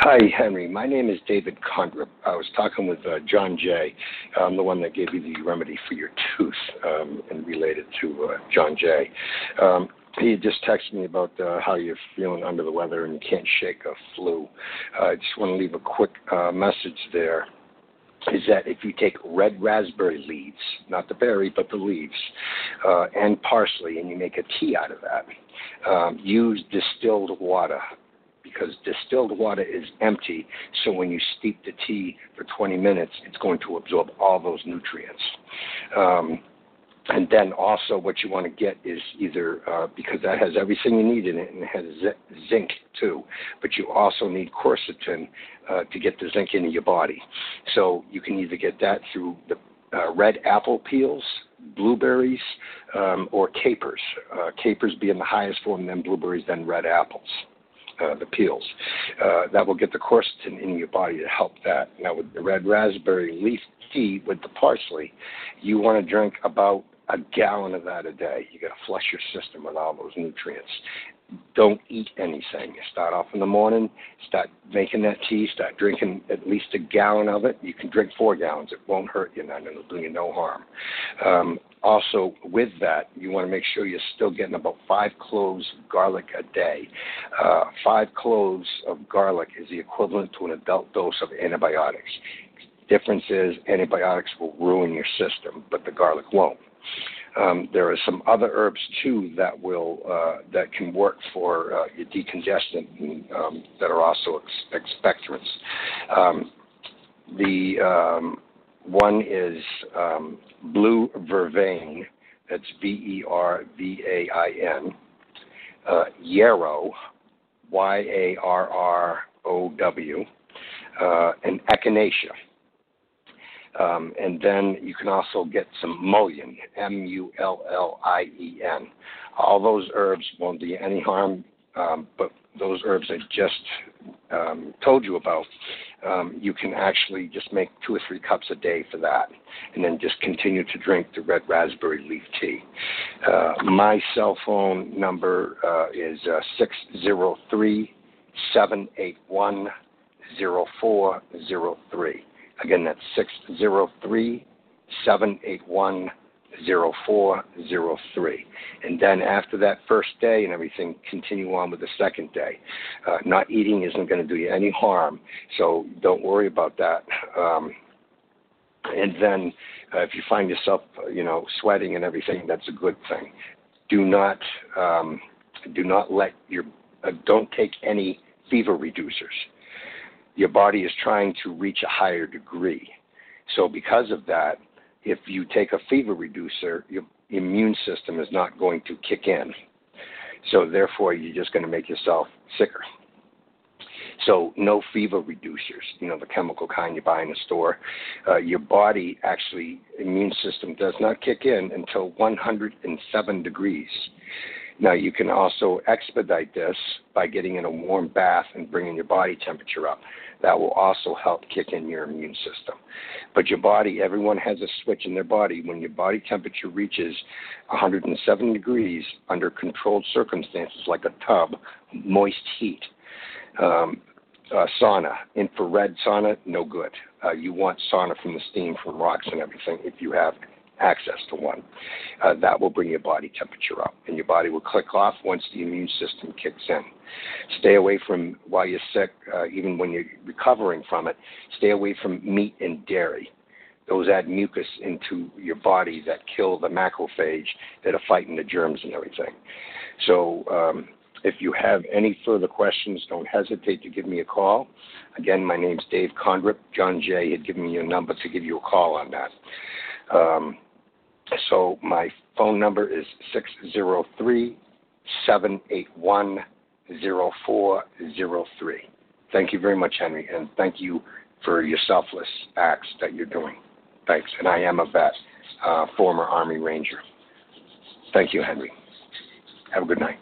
Hi, Henry. My name is David Condrip. I was talking with uh, John Jay. I'm the one that gave you the remedy for your tooth um, and related to uh, John Jay. Um, he just texted me about uh, how you're feeling under the weather and can't shake a flu. Uh, I just want to leave a quick uh, message there. Is that if you take red raspberry leaves, not the berry, but the leaves, uh, and parsley, and you make a tea out of that, um, use distilled water because distilled water is empty. So when you steep the tea for 20 minutes, it's going to absorb all those nutrients. Um, and then also what you want to get is either uh, because that has everything you need in it and it has zinc too, but you also need quercetin uh, to get the zinc into your body. So you can either get that through the uh, red apple peels, blueberries, um, or capers. Uh, capers being the highest form, then blueberries, then red apples uh, the peels. Uh, that will get the quercetin in your body to help that. Now, with the red raspberry leaf tea with the parsley, you want to drink about a gallon of that a day. You got to flush your system with all those nutrients. Don't eat anything. You start off in the morning, start making that tea, start drinking at least a gallon of it. You can drink four gallons. It won't hurt you none. And it'll do you no harm. Um, also, with that, you want to make sure you're still getting about five cloves of garlic a day. Uh, five cloves of garlic is the equivalent to an adult dose of antibiotics. Difference is antibiotics will ruin your system, but the garlic won't. Um, there are some other herbs too that will uh, that can work for uh, your decongestant and, um, that are also ex- expectorants. Um, the um, one is um, blue vervain. That's V E R V A I N. Uh, yarrow, Y A R R O W, uh, and echinacea. Um, and then you can also get some mullein, M U L L I E N. All those herbs won't do you any harm, um, but those herbs I just um, told you about, um, you can actually just make two or three cups a day for that, and then just continue to drink the red raspberry leaf tea. Uh, my cell phone number uh, is uh, six zero three seven eight one zero four zero three. Again, that's six zero three seven eight one zero four zero three. And then after that first day and everything, continue on with the second day. Uh, not eating isn't going to do you any harm, so don't worry about that. Um, and then uh, if you find yourself, you know, sweating and everything, that's a good thing. Do not, um, do not let your, uh, don't take any fever reducers your body is trying to reach a higher degree. So, because of that, if you take a fever reducer, your immune system is not going to kick in. So, therefore, you're just going to make yourself sicker. So, no fever reducers, you know, the chemical kind you buy in the store. Uh, your body actually, immune system does not kick in until 107 degrees. Now, you can also expedite this by getting in a warm bath and bringing your body temperature up that will also help kick in your immune system. But your body, everyone has a switch in their body. When your body temperature reaches 107 degrees under controlled circumstances, like a tub, moist heat, um, uh, sauna, infrared sauna, no good. Uh, you want sauna from the steam from rocks and everything if you have access to one. Uh, that will bring your body temperature up, and your body will click off once the immune system kicks in. Stay away from, while you're sick, uh, even when you're recovering from it, stay away from meat and dairy. Those add mucus into your body that kill the macrophage that are fighting the germs and everything. So, um, if you have any further questions, don't hesitate to give me a call. Again, my name's Dave Condrip. John Jay had given me your number to give you a call on that. Um, so my phone number is 603 781 0403. Thank you very much, Henry, and thank you for your selfless acts that you're doing. Thanks. And I am a vet, uh, former Army Ranger. Thank you, Henry. Have a good night.